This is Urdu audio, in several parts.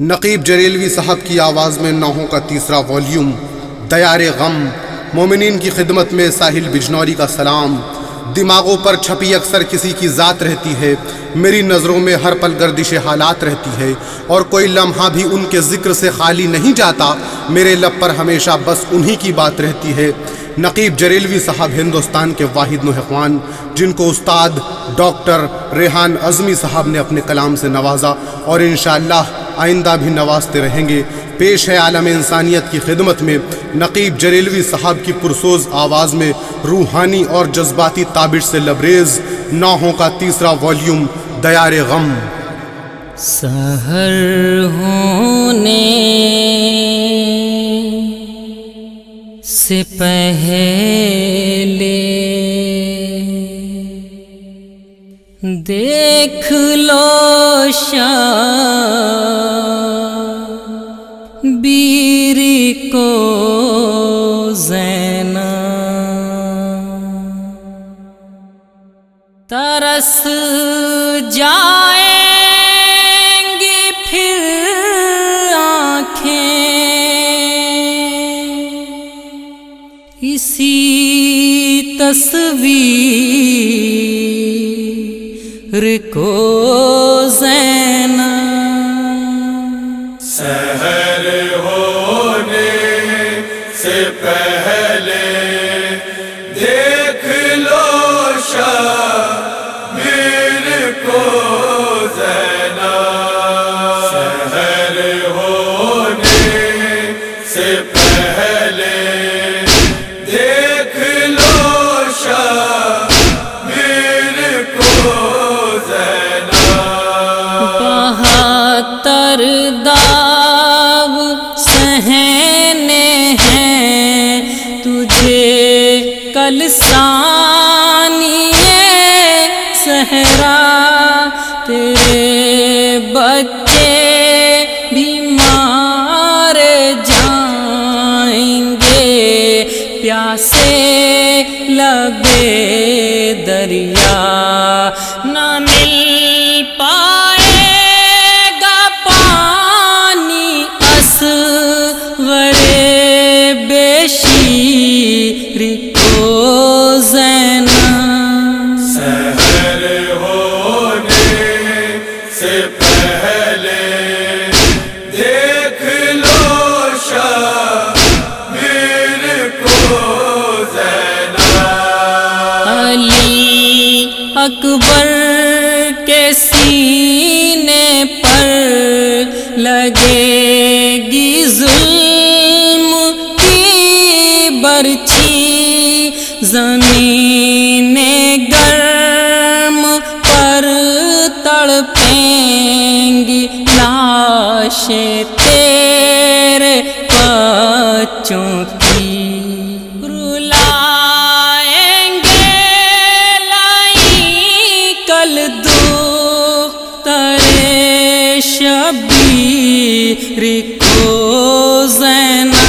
نقیب جریلوی صاحب کی آواز میں نوحوں کا تیسرا والیوم دیار غم۔ مومنین کی خدمت میں ساحل بجنوری کا سلام۔ دماغوں پر چھپی اکثر کسی کی ذات رہتی ہے۔ میری نظروں میں ہر پل گردش حالات رہتی ہے۔ اور کوئی لمحہ بھی ان کے ذکر سے خالی نہیں جاتا۔ میرے لب پر ہمیشہ بس انہی کی بات رہتی ہے۔ نقیب جریلوی صاحب ہندوستان کے واحد نحقوان جن کو استاد، ڈاکٹر ریحان اعظمی صاحب نے اپنے کلام سے نوازا۔ اور انشاءاللہ آئندہ بھی نوازتے رہیں گے۔ پیش ہے عالم انسانیت کی خدمت میں۔ نقیب جریلوی صاحب کی پرسوز آواز میں روحانی اور جذباتی تابش سے لبریز نوحوں کا تیسرا والیوم دیار غم۔ سہر ہونے سے پہلے دیکھ لو شاہ بیر کو زینا ترس جائیں گی پھر آنکھیں۔ اسی تصویر رکو زینا سے پہلے دیکھ لو شابیر کو زینا علی اکبر کے سینے پر لگے لاشیں تیرے بچوں کی۔ رلائیں گے لائی کل دکھ ترے شبیر کو زینا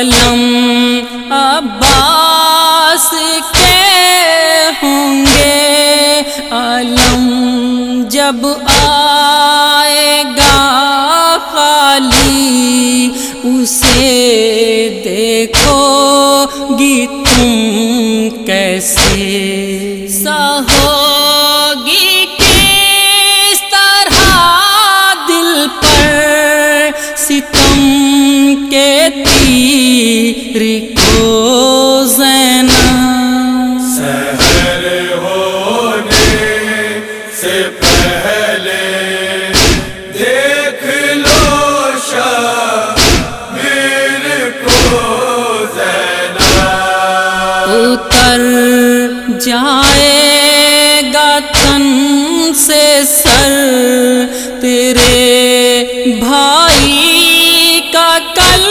قلم عباس کے ہوں گے۔ علم جب آئے گا خالی، اسے دیکھو گی تم کیسے۔ سہوگی تیر کو زینا سحر ہونے سے پہلے دیکھ لو شابیر کو زینا اتر جائے گا تن سے سر تیرے بھائی کا کل۔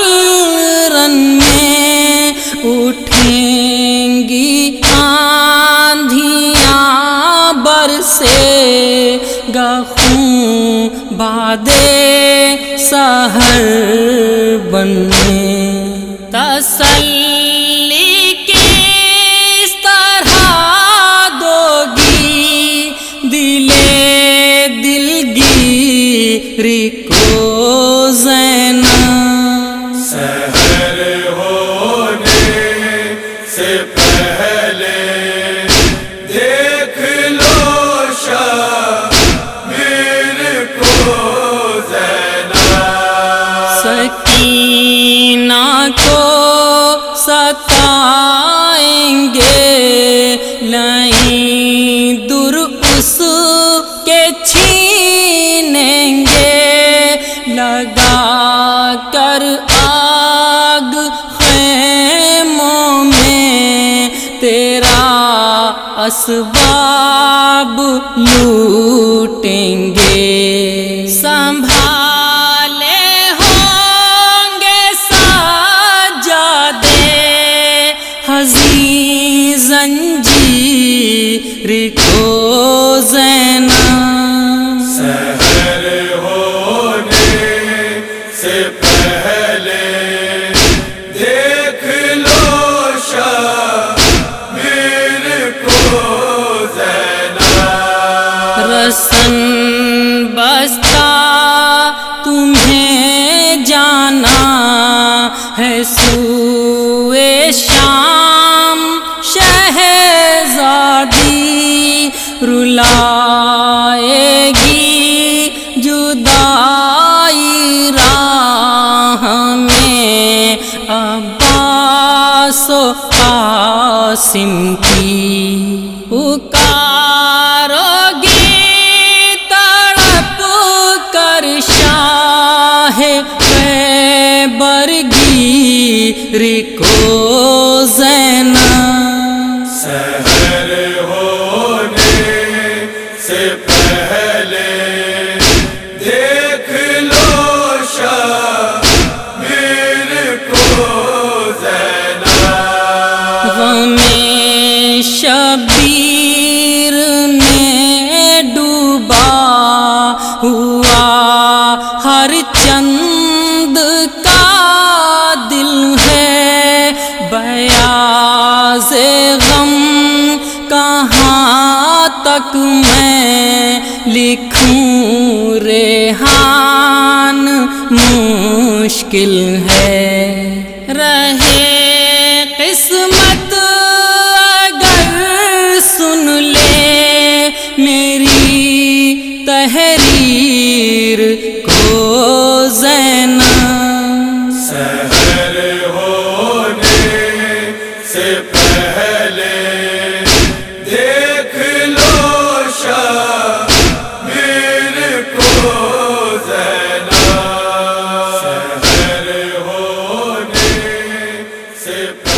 خون بادے سہر بننے۔ تسلی ستائیں گے لائیں دور اس کے چھینیں گے لگا کر آگ خیموں میں تیرا اسباب لوٹیں گے سنبھالے زنجیر کو زینا سحر ہونے سے پہلے دیکھ لو شاہ میر کو زینا رسن بستا رلائے گی جدائی راہ میں عباس و قاسم کی پکارو گی تڑپ کر شاہ خیبر ہر چند کا دل ہے۔ بیاض غم کہاں تک میں لکھوں؟ ریحان مشکل ہے۔ رہے Sip.